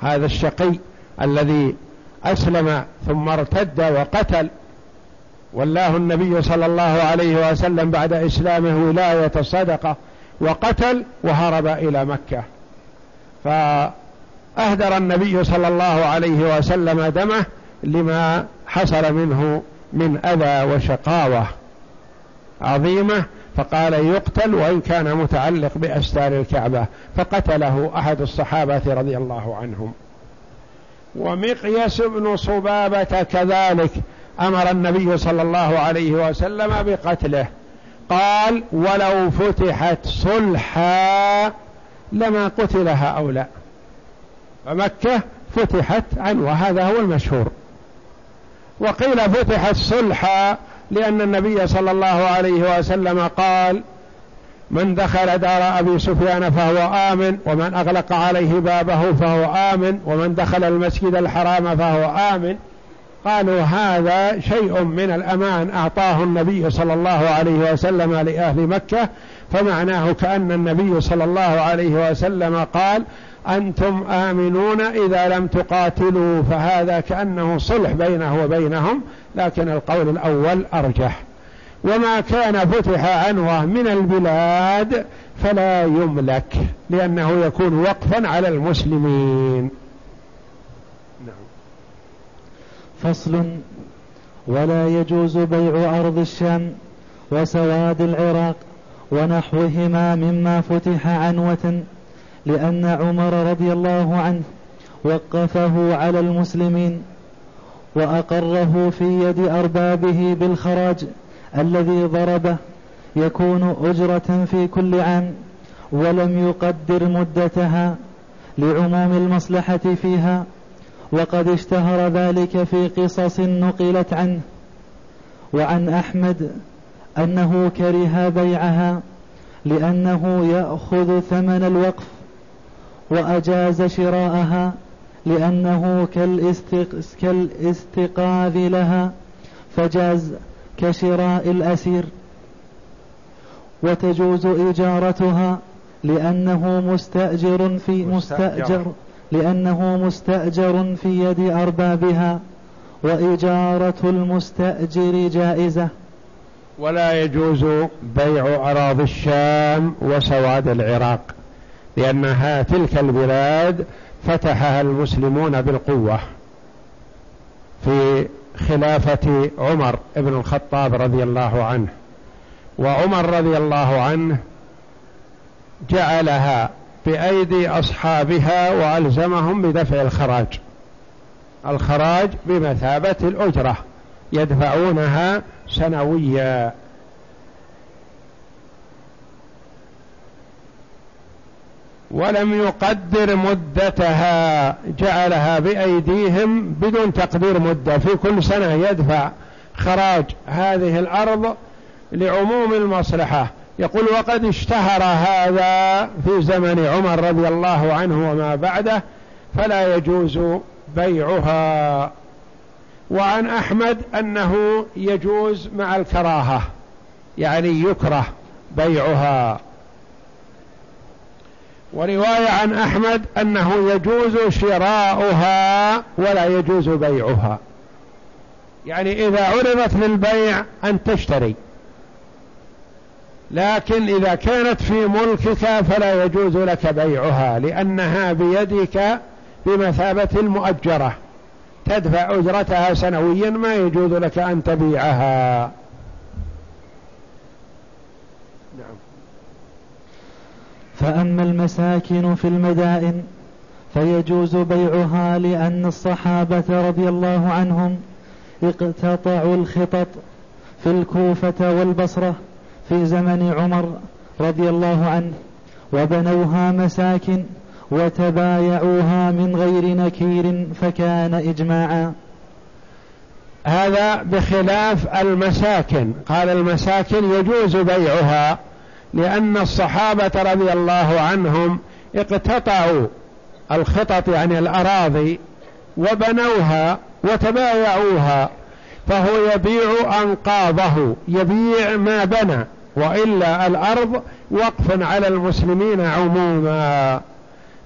هذا الشقي الذي أسلم ثم ارتد وقتل. والله النبي صلى الله عليه وسلم بعد إسلامه ولاية الصدقة وقتل وهرب إلى مكة. فأهدر النبي صلى الله عليه وسلم دمه لما حصل منه من أذى وشقاوة عظيمة فقال يقتل وإن كان متعلق بأستار الكعبة فقتله أحد الصحابة رضي الله عنهم. ومقيس بن صبابة كذلك أمر النبي صلى الله عليه وسلم بقتله. قال ولو فتحت صلحا لما قتل هؤلاء فمكة فتحت عنه وهذا هو المشهور. وقيل فتحت صلحا لأن النبي صلى الله عليه وسلم قال من دخل دار أبي سفيان فهو آمن ومن أغلق عليه بابه فهو آمن ومن دخل المسجد الحرام فهو آمن. قالوا هذا شيء من الأمان أعطاه النبي صلى الله عليه وسلم لأهل مكة فمعناه كأن النبي صلى الله عليه وسلم قال أنتم آمنون إذا لم تقاتلوا فهذا كأنه صلح بينه وبينهم لكن القول الأول أرجح. وما كان فتح عنوة من البلاد فلا يملك لأنه يكون وقفا على المسلمين. نعم. فصل. ولا يجوز بيع أرض الشام وسواد العراق ونحوهما مما فتح عنوة لأن عمر رضي الله عنه وقفه على المسلمين وأقره في يد أربابه بالخراج الذي ضربه يكون أجرة في كل عام ولم يقدر مدتها لعموم المصلحة فيها وقد اشتهر ذلك في قصص نقلت عنه وعن أحمد أنه كره بيعها لأنه يأخذ ثمن الوقف وأجاز شراءها لأنه كالإستقاذ لها فجاز كشراء الأسير. وتجوز إجارتها لأنه مستأجر في مستأجر. لأنه مستأجر في يد أربابها وإجارة المستأجر جائزة. ولا يجوز بيع أراضي الشام وسواد العراق. لأنها تلك البلاد فتحها المسلمون بالقوة في خلافة عمر بن الخطاب رضي الله عنه. وعمر رضي الله عنه جعلها بأيدي أصحابها وألزمهم بدفع الخراج. الخراج بمثابة الأجرة يدفعونها سنويا. ولم يقدر مدتها جعلها بأيديهم بدون تقدير مدة. في كل سنة يدفع خراج هذه الأرض لعموم المصلحة. يقول وقد اشتهر هذا في زمن عمر رضي الله عنه وما بعده فلا يجوز بيعها. وعن أحمد أنه يجوز مع الكراهة يعني يكره بيعها. ورواية عن أحمد أنه يجوز شراؤها ولا يجوز بيعها. يعني إذا عرضت للبيع أن تشتري. لكن إذا كانت في ملكك فلا يجوز لك بيعها لأنها بيدك بمثابة المؤجرة. تدفع أجرتها سنويا ما يجوز لك أن تبيعها. فأما المساكن في المدائن فيجوز بيعها لأن الصحابة رضي الله عنهم اقتطعوا الخطط في الكوفة والبصرة في زمن عمر رضي الله عنه وبنوها مساكن وتبايعوها من غير نكير فكان إجماعا. هذا بخلاف المساكن. قال المساكن يجوز بيعها لأن الصحابة رضي الله عنهم اقتطعوا الخطط يعني الأراضي وبنوها وتبايعوها فهو يبيع أنقاضه يبيع ما بنى وإلا الأرض وقف على المسلمين عموما.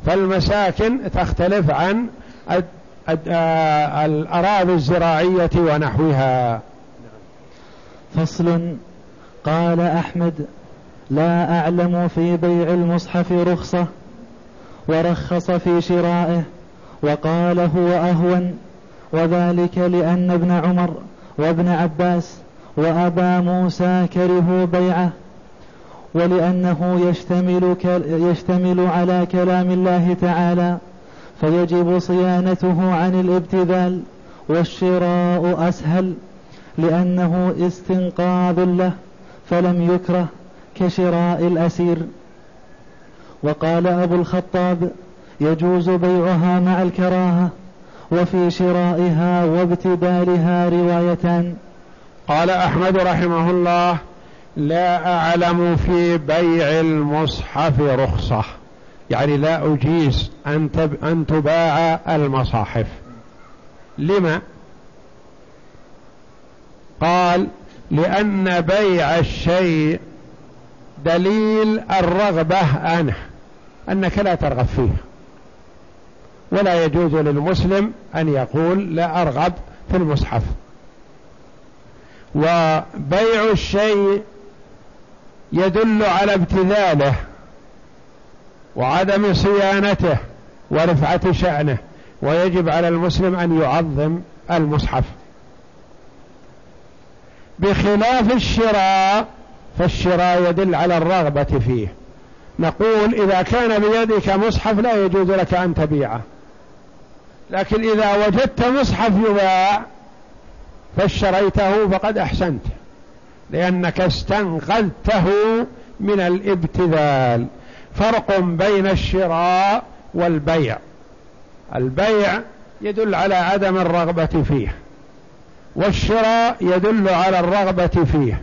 فالمساكن تختلف عن آه، الأراضي الزراعية ونحوها. فصل. قال أحمد لا أعلم في بيع المصحف رخصة. ورخص في شرائه وقال هو أهون. وذلك لأن ابن عمر وابن عباس وأبا موسى كرهوا بيعه. ولأنه يشتمل, يشتمل على كلام الله تعالى فيجب صيانته عن الابتذال والشراء أسهل لأنه استنقاذ له فلم يكره. كشراء الأسير. وقال أبو الخطاب يجوز بيعها مع الكراهة وفي شرائها وابتدالها روايتان قال أحمد رحمه الله لا أعلم في بيع المصحف رخصة. يعني لا أجيز أن, تب أن تباع المصاحف. لما؟ قال لأن بيع الشيء دليل الرغبة عنه أنك لا ترغب فيه. ولا يجوز للمسلم أن يقول لا أرغب في المصحف. وبيع الشيء يدل على ابتذاله وعدم صيانته ورفعة شأنه ويجب على المسلم أن يعظم المصحف. بخلاف الشراء فالشراء يدل على الرغبة فيه. نقول إذا كان بيدك مصحف لا يجوز لك أن تبيعه. لكن إذا وجدت مصحف يباع فاشتريته فقد أحسنت لأنك استنقذته من الابتذال. فرق بين الشراء والبيع. البيع يدل على عدم الرغبة فيه والشراء يدل على الرغبة فيه.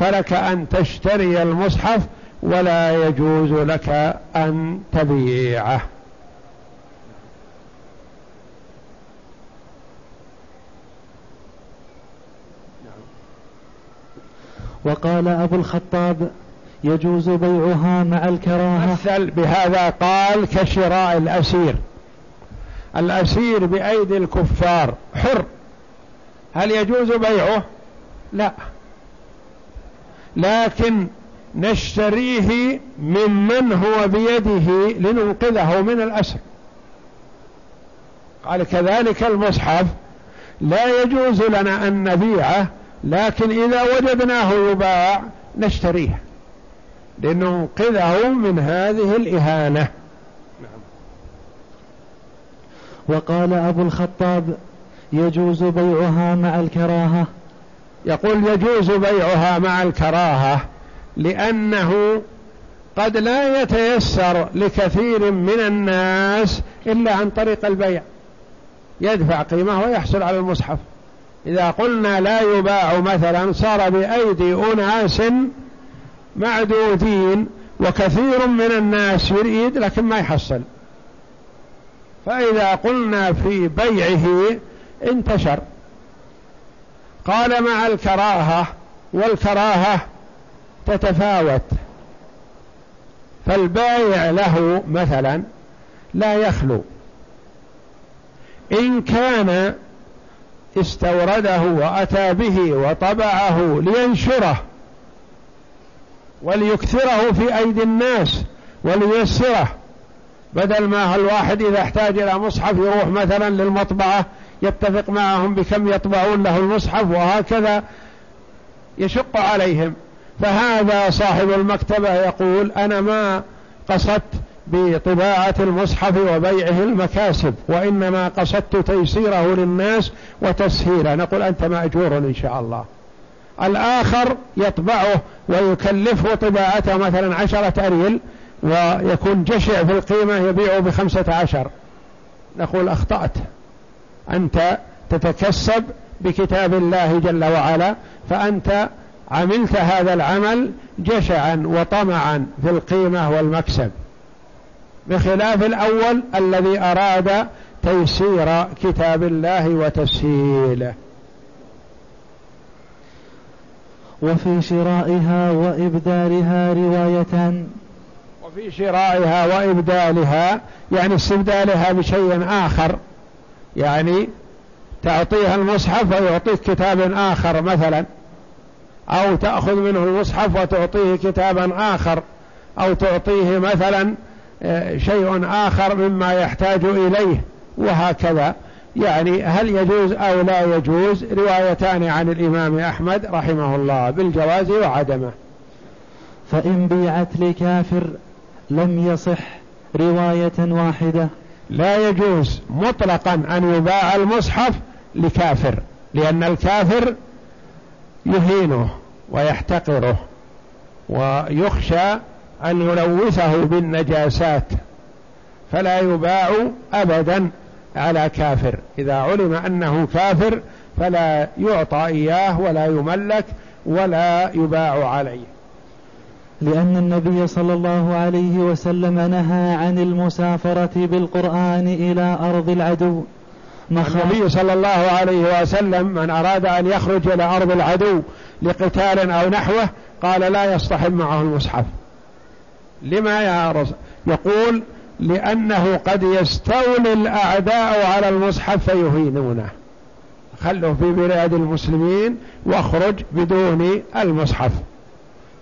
فلك أن تشتري المصحف ولا يجوز لك أن تبيعه. وقال أبو الخطاب يجوز بيعها مع الكراهة. مثل بهذا قال كشراء الأسير. الأسير بأيدي الكفار. حر. هل يجوز بيعه؟ لا. لكن نشتريه ممن هو بيده لننقذه من الأسر. قال كذلك المصحف لا يجوز لنا أن نبيعه لكن إذا وجدناه يباع نشتريه لننقذه من هذه الإهانة. نعم. وقال أبو الخطاب يجوز بيعها مع الكراهة؟ يقول يجوز بيعها مع الكراهة لأنه قد لا يتيسر لكثير من الناس إلا عن طريق البيع. يدفع قيمة ويحصل على المصحف. إذا قلنا لا يباع مثلا صار بأيدي أناس معدودين وكثير من الناس يريد لكن ما يحصل. فإذا قلنا في بيعه انتشر. قال مع الكراهة والكراهة تتفاوت. فالبايع له مثلا لا يخلو. إن كان استورده وأتى به وطبعه لينشره وليكثره في أيدي الناس ولييسره بدل ما الواحد إذا احتاج إلى مصحف يروح مثلا للمطبعة يتفق معهم بكم يطبعون له المصحف وهكذا يشق عليهم. فهذا صاحب المكتبة يقول أنا ما قصدت بطباعة المصحف وبيعه المكاسب وإنما قصدت تيسيره للناس وتسهيله. نقول أنت مأجور إن شاء الله. الآخر يطبعه ويكلفه طباعته مثلا عشرة أريل ويكون جشع في القيمة يبيعه بخمسة عشر. نقول أخطأت. أنت تتكسب بكتاب الله جل وعلا فأنت عملت هذا العمل جشعا وطمعا في القيمة والمكسب. بخلاف الأول الذي أراد تيسير كتاب الله وتسهيله. وفي شرائها وإبدارها روايتان وفي شرائها وإبدالها يعني استبدالها بشيء آخر. يعني تعطيها المصحف ويعطيك كتاب آخر مثلا أو تأخذ منه المصحف وتعطيه كتابا آخر أو تعطيه مثلا آه، شيء آخر مما يحتاج إليه وهكذا. يعني هل يجوز أو لا يجوز؟ روايتان عن الإمام أحمد رحمه الله بالجواز وعدمه. فإن بيعت لكافر لم يصح رواية واحدة. لا يجوز مطلقا أن يباع المصحف لكافر لأن الكافر يهينه ويحتقره ويخشى أن يلوثه بالنجاسات فلا يباع أبدا على كافر. إذا علم أنه كافر فلا يعطى إياه ولا يملك ولا يباع عليه. لأن النبي صلى الله عليه وسلم نهى عن المسافرة بالقرآن إلى أرض العدو. النبي صلى الله عليه وسلم من أراد أن يخرج إلى أرض العدو لقتال أو نحوه قال لا يصطحب معه المصحف. لما يا رسول يقول لأنه قد يستولي الأعداء على المصحف فيهينونه. خله في بلاد المسلمين واخرج بدون المصحف.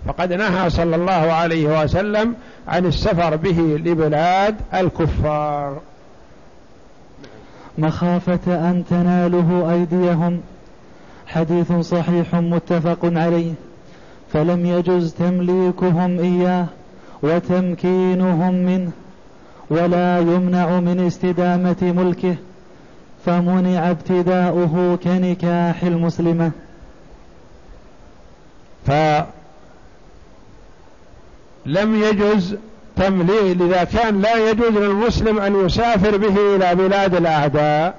فقد نهى صلى الله عليه وسلم عن السفر به لبلاد الكفار. مخافة أن تناله أيديهم. حديث صحيح متفق عليه. فلم يجز تمليكهم إياه وتمكينهم منه ولا يمنع من استدامة ملكه. فمنع ابتداؤه كنكاح المسلمة. فلم يجز تمليك إذا كان لا يجوز للمسلم أن يسافر به إلى بلاد الأعداء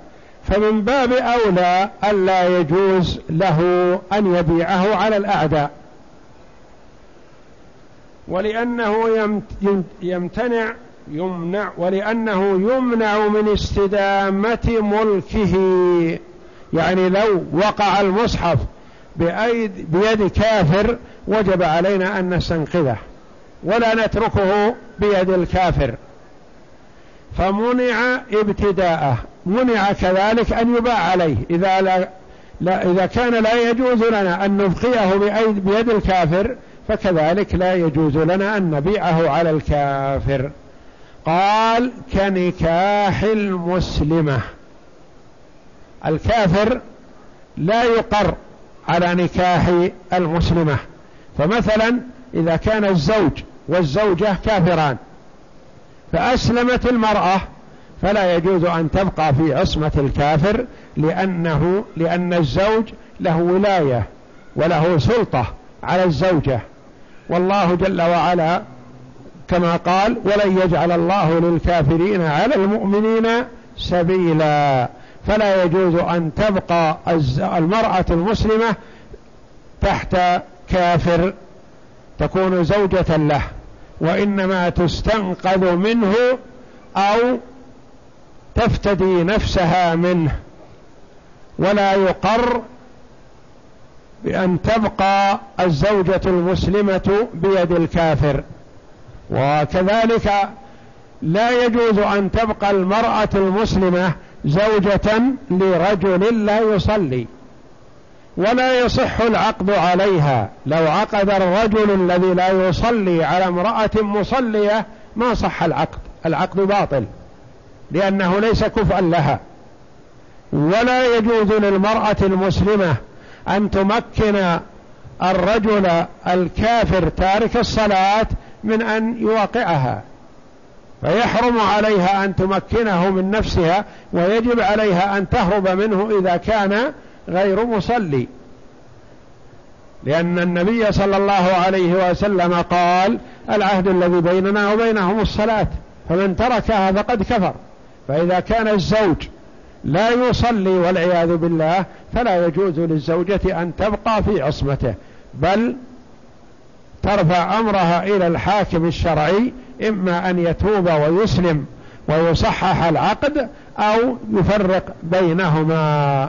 فمن باب أولى ألا يجوز له أن يبيعه على الأعداء. ولأنه يمتنع يمنع ولأنه يمنع من استدامة ملكه. يعني لو وقع المصحف بيد كافر وجب علينا أن نستنقذه. ولا نتركه بيد الكافر. فمنع ابتداءه منع كذلك أن يباع عليه. إذا لا, لا إذا كان لا يجوز لنا أن نبقيه بيد الكافر فكذلك لا يجوز لنا أن نبيعه على الكافر. قال كنكاح المسلمة. الكافر لا يقر على نكاح المسلمة. فمثلا إذا كان الزوج والزوجة كافران. فأسلمت المرأة فلا يجوز أن تبقى في عصمة الكافر لأنه لأن الزوج له ولاية وله سلطة على الزوجة. والله جل وعلا كما قال ولن يجعل الله للكافرين على المؤمنين سبيلا فلا يجوز أن تبقى المرأة المسلمة تحت كافر تكون زوجة له. وإنما تستنقذ منه أو تفتدي نفسها منه. ولا يقر بأن تبقى الزوجة المسلمة بيد الكافر. وكذلك لا يجوز أن تبقى المرأة المسلمة زوجة لرجل لا يصلي. ولا يصح العقد عليها. لو عقد الرجل الذي لا يصلي على امرأة مصلية ما صح العقد. العقد باطل لأنه ليس كفءا لها. ولا يجوز للمرأة المسلمة أن تمكن الرجل الكافر تارك الصلاة من أن يواقعها فيحرم عليها أن تمكنه من نفسها ويجب عليها أن تهرب منه إذا كان غير مصلي. لأن النبي صلى الله عليه وسلم قال العهد الذي بيننا وبينهم الصلاة فمن تركها فقد كفر. فإذا كان الزوج لا يصلي والعياذ بالله فلا يجوز للزوجة أن تبقى في عصمته بل ترفع أمرها إلى الحاكم الشرعي إما أن يتوب ويسلم ويصحح العقد أو يفرق بينهما.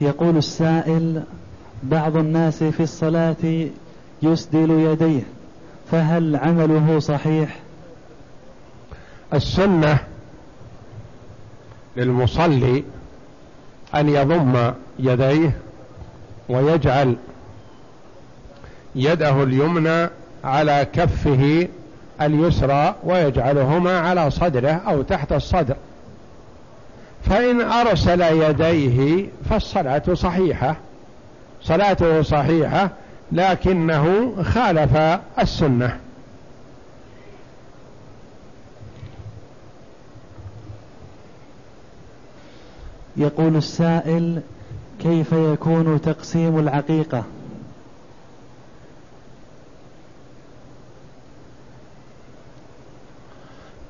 يقول السائل بعض الناس في الصلاة يسدل يديه فهل عمله صحيح؟ السنة للمصلي أن يضم يديه ويجعل يده اليمنى على كفه اليسرى ويجعلهما على صدره أو تحت الصدر. فإن أرسل يديه فالصلاة صحيحة. صلاته صحيحة لكنه خالف السنة. يقول السائل كيف يكون تقسيم العقيقة؟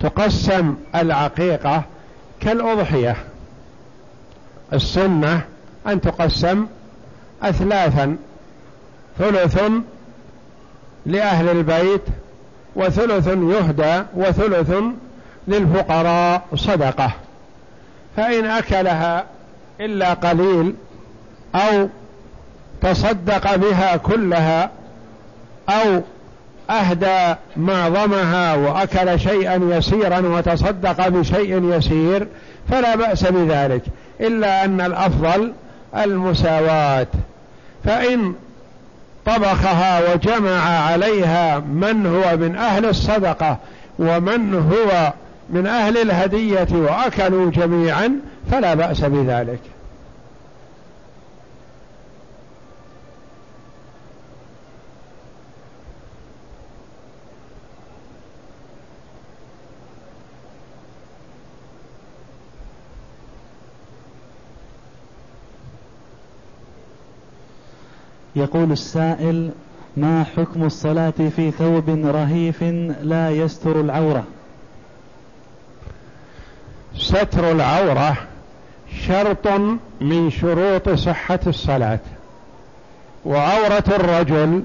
تقسم العقيقة كالأضحية. السنة أن تقسم أثلاثا ثلث لأهل البيت وثلث يهدى وثلث للفقراء صدقة. فإن أكلها إلا قليل أو تصدق بها كلها أو أهدى معظمها وأكل شيئا يسيرا وتصدق بشيء يسير فلا بأس بذلك. إلا أن الأفضل المساواة. فإن طبخها وجمع عليها من هو من أهل الصدقة ومن هو من أهل الهدية وأكلوا جميعا فلا بأس بذلك. يقول السائل ما حكم الصلاة في ثوب رهيف لا يستر العورة؟ ستر العورة شرط من شروط صحة الصلاة. وعورة الرجل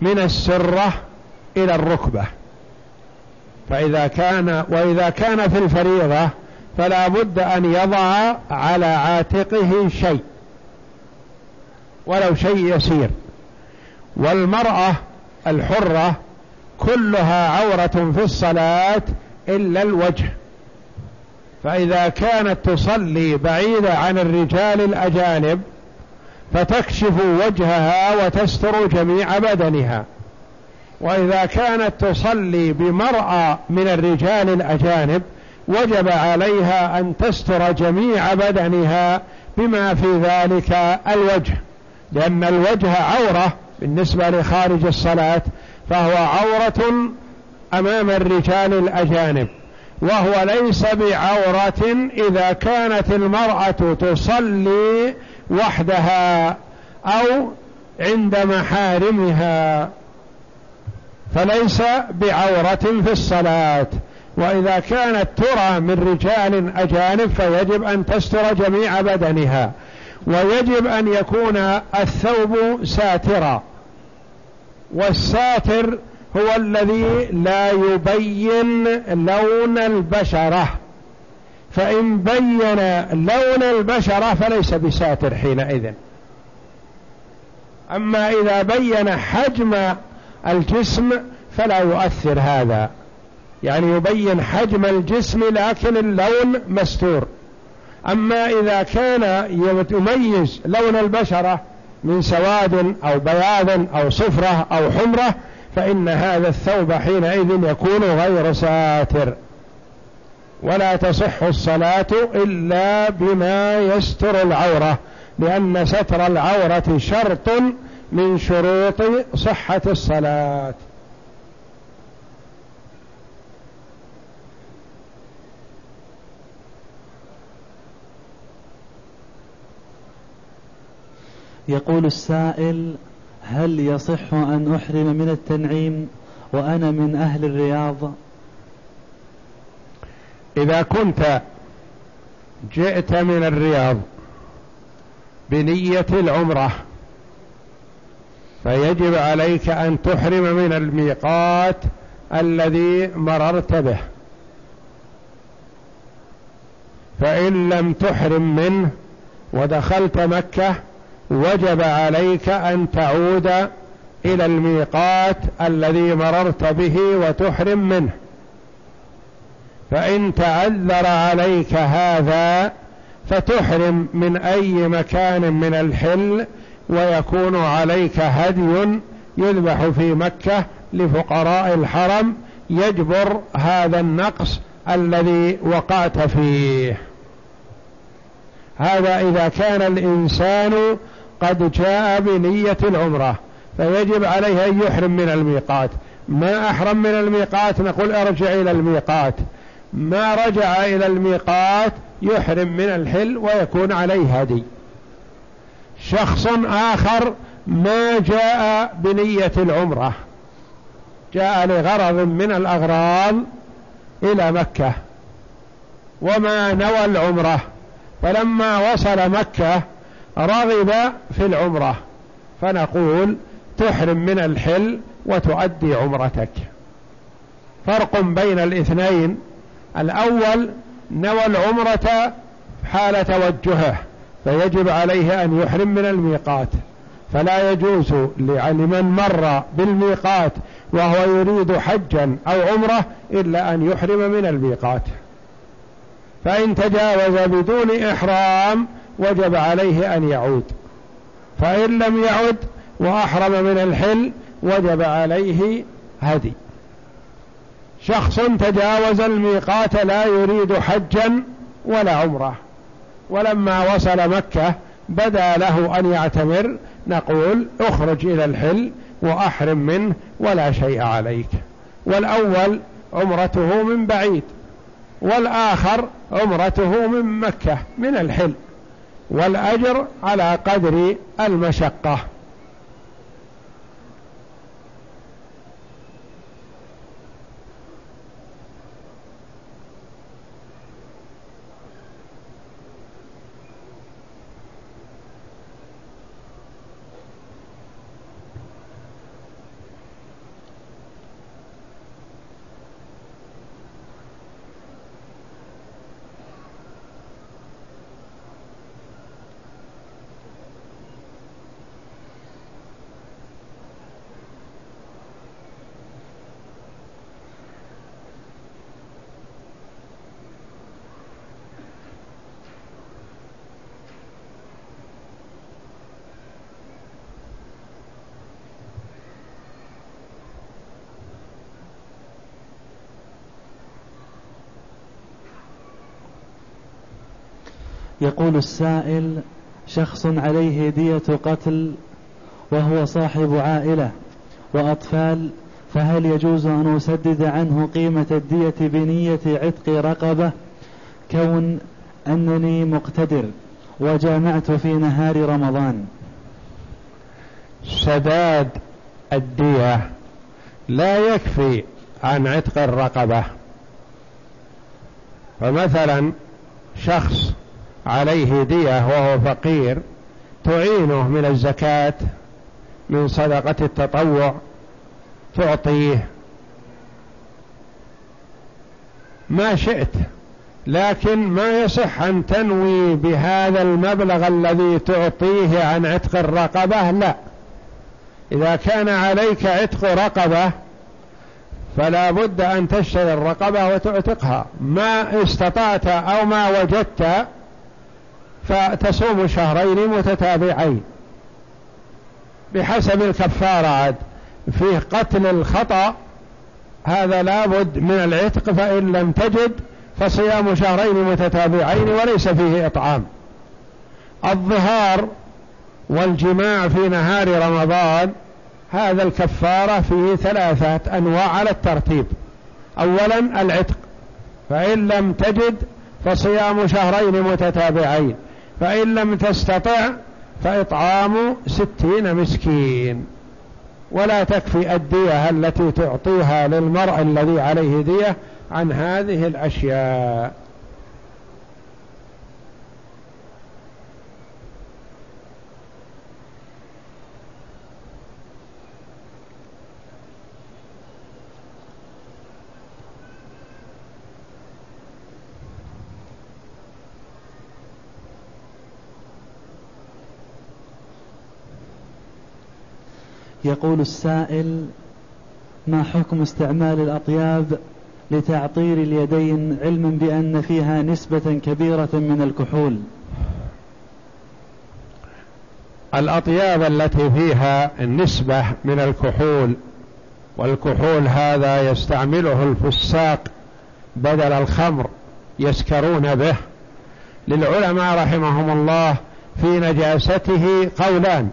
من السرة إلى الركبة. فإذا كان وإذا كان في الفريضة فلا بد أن يضع على عاتقه شيء. ولو شيء يسير. والمرأة الحرة كلها عورة في الصلاة إلا الوجه. فإذا كانت تصلي بعيدة عن الرجال الأجانب فتكشف وجهها وتستر جميع بدنها. وإذا كانت تصلي بمرأة من الرجال الأجانب وجب عليها أن تستر جميع بدنها بما في ذلك الوجه. لأن الوجه عورة بالنسبة لخارج الصلاة فهو عورة أمام الرجال الأجانب وهو ليس بعورة إذا كانت المرأة تصلي وحدها أو عند محارمها فليس بعورة في الصلاة. وإذا كانت ترى من رجال أجانب فيجب أن تستر جميع بدنها. ويجب أن يكون الثوب ساترا. والساتر هو الذي لا يبين لون البشرة. فإن بين لون البشرة فليس بساتر حينئذ. أما إذا بين حجم الجسم فلا يؤثر هذا. يعني يبين حجم الجسم لكن اللون مستور. أما إذا كان يميز لون البشرة من سواد أو بياض أو صفرة أو حمرة فإن هذا الثوب حينئذ يكون غير ساتر. ولا تصح الصلاة إلا بما يستر العورة لأن ستر العورة شرط من شروط صحة الصلاة. يقول السائل هل يصح أن أحرم من التنعيم وأنا من أهل الرياض؟ إذا كنت جئت من الرياض بنية العمرة فيجب عليك أن تحرم من الميقات الذي مررت به. فإن لم تحرم منه ودخلت مكة وجب عليك أن تعود إلى الميقات الذي مررت به وتحرم منه. فإن تعذر عليك هذا فتحرم من أي مكان من الحل ويكون عليك هدي يذبح في مكة لفقراء الحرم يجبر هذا النقص الذي وقعت فيه. هذا إذا كان الإنسان قد جاء بنية العمرة فيجب عليه أن يحرم من الميقات. ما أحرم من الميقات نقول ارجع إلى الميقات. ما رجع إلى الميقات يحرم من الحل ويكون عليه هدي. شخص آخر ما جاء بنية العمرة جاء لغرض من الأغراض إلى مكة وما نوى العمرة. فلما وصل مكة رغب في العمرة فنقول تحرم من الحل وتؤدي عمرتك. فرق بين الاثنين الأول نوى العمرة حال توجهه فيجب عليه أن يحرم من الميقات. فلا يجوز لمن مر بالميقات وهو يريد حجا أو عمرة إلا أن يحرم من الميقات. فإن تجاوز بدون إحرام وجب عليه أن يعود. فإن لم يعد وأحرم من الحل وجب عليه هدي. شخص تجاوز الميقات لا يريد حجا ولا عمرة. ولما وصل مكة بدا له أن يعتمر نقول اخرج إلى الحل وأحرم منه ولا شيء عليك. والأول عمرته من بعيد والآخر عمرته من مكة من الحل. والأجر على قدر المشقة. يقول السائل شخص عليه دية قتل وهو صاحب عائلة وأطفال فهل يجوز أن أسدد عنه قيمة الدية بنية عتق رقبة؟ كون أنني مقتدر وجامعت في نهار رمضان. سداد الدية لا يكفي عن عتق الرقبة. فمثلا شخص عليه دية وهو فقير تعينه من الزكاة من صدقة التطوع تعطيه. ما شئت لكن ما يصح أن تنوي بهذا المبلغ الذي تعطيه عن عتق الرقبة؟ لا. إذا كان عليك عتق رقبة فلا بد أن تشتري الرقبة وتعتقها. ما استطعت أو ما وجدت فتصوم شهرين متتابعين. بحسب الكفارة عاد. فيه قتل الخطأ هذا لابد من العتق فإن لم تجد فصيام شهرين متتابعين وليس فيه إطعام. الظهار والجماع في نهار رمضان هذا الكفارة فيه ثلاثة أنواع على الترتيب. أولا العتق فإن لم تجد فصيام شهرين متتابعين. فإن لم تستطع فإطعام ستين مسكين. ولا تكفي الدية التي تعطيها للمرء الذي عليه دية عن هذه الأشياء. يقول السائل ما حكم استعمال الأطياب لتعطير اليدين علما بأن فيها نسبة كبيرة من الكحول؟ الأطياب التي فيها النسبة من الكحول والكحول هذا يستعمله الفساق بدل الخمر يسكرون به. للعلماء رحمهم الله في نجاسته قولان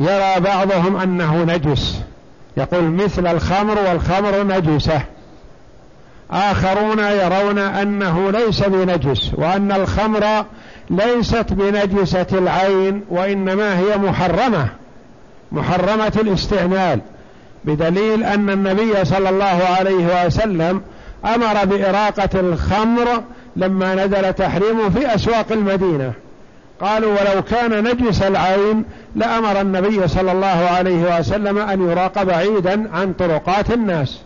يرى بعضهم أنه نجس. يقول مثل الخمر والخمر نجسة. آخرون يرون أنه ليس بنجس وأن الخمر ليست بنجسة العين وإنما هي محرمة محرمة الاستعمال بدليل أن النبي صلى الله عليه وسلم أمر بإراقة الخمر لما نزل تحريمه في أسواق المدينة. قالوا ولو كان نجس العين لأمر النبي صلى الله عليه وسلم أن يراق بعيدا عن طرقات الناس.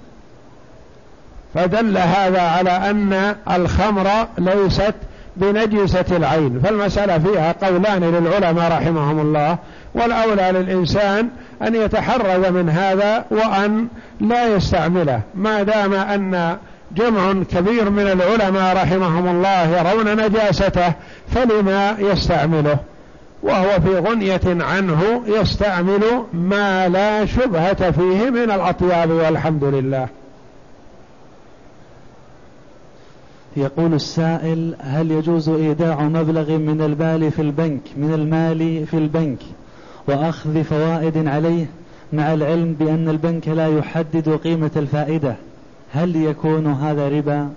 فدل هذا على أن الخمر ليست بنجسة العين. فالمسألة فيها قولان للعلماء رحمهم الله والأولى للإنسان أن يتحرز من هذا وأن لا يستعمله. ما دام أن جمع كبير من العلماء رحمهم الله يرون نجاسته فلما يستعمله؟ وهو في غنية عنه يستعمل ما لا شبهة فيه من الأطياب والحمد لله. يقول السائل هل يجوز إيداع مبلغ من المال في البنك من المال في البنك وأخذ فوائد عليه مع العلم بأن البنك لا يحدد قيمة الفائدة؟ هل يكون هذا ربا؟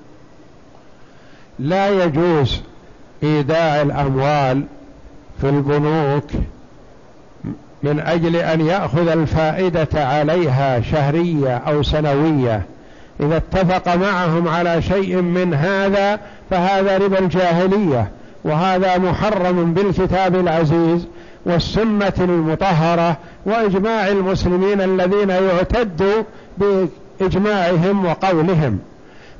لا يجوز إيداع الأموال في البنوك من أجل أن يأخذ الفائدة عليها شهرية أو سنوية. إذا اتفق معهم على شيء من هذا فهذا ربا الجاهلية وهذا محرم بالكتاب العزيز والسنة المطهرة وإجماع المسلمين الذين يعتد إجماعهم وقولهم.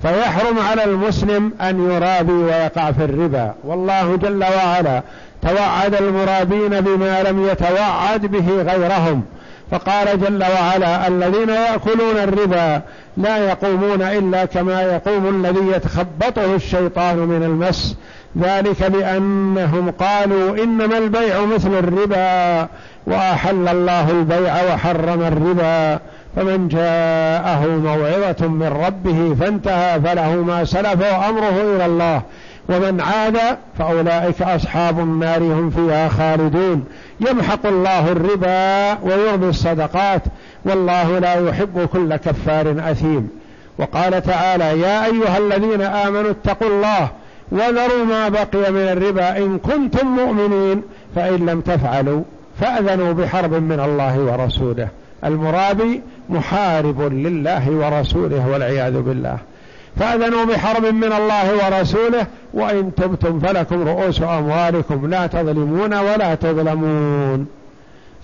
فيحرم على المسلم أن يرابي ويقع في الربا. والله جل وعلا توعد المرابين بما لم يتوعد به غيرهم. فقال جل وعلا الذين يأكلون الربا لا يقومون إلا كما يقوم الذي يتخبطه الشيطان من المس. ذلك بأنهم قالوا إنما البيع مثل الربا وأحل الله البيع وحرم الربا. فمن جاءه موعظة من ربه فانتهى فله ما سلف وأمره إلى الله. ومن عاد فأولئك أصحاب النار هم فيها خالدون. يمحق الله الربا ويرضي الصدقات والله لا يحب كل كفار أثيم. وقال تعالى يا أيها الذين آمنوا اتقوا الله وذروا ما بقي من الربا إن كنتم مؤمنين فإن لم تفعلوا فأذنوا بحرب من الله ورسوله. المرابي محارب لله ورسوله والعياذ بالله. فأذنوا بحرب من الله ورسوله وإن تبتم فلكم رؤوس أموالكم لا تظلمون ولا تظلمون.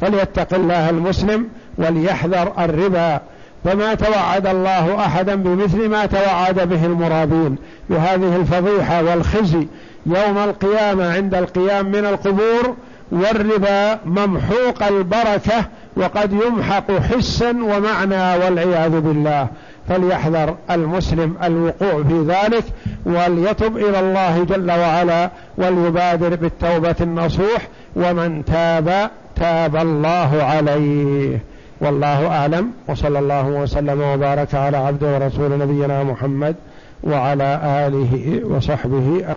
فليتق الله المسلم وليحذر الربا. فما توعد الله أحدا بمثل ما توعد به المرابين. بهذه الفضيحة والخزي يوم القيامة عند القيام من القبور والربا ممحوق البركة وقد يمحق حسا ومعنى والعياذ بالله. فليحذر المسلم الوقوع في ذلك وليتب إلى الله جل وعلا وليبادر بالتوبة النصوح ومن تاب تاب الله عليه. والله أعلم. وصلى الله وسلم وبارك على عبده ورسول نبينا محمد وعلى آله وصحبه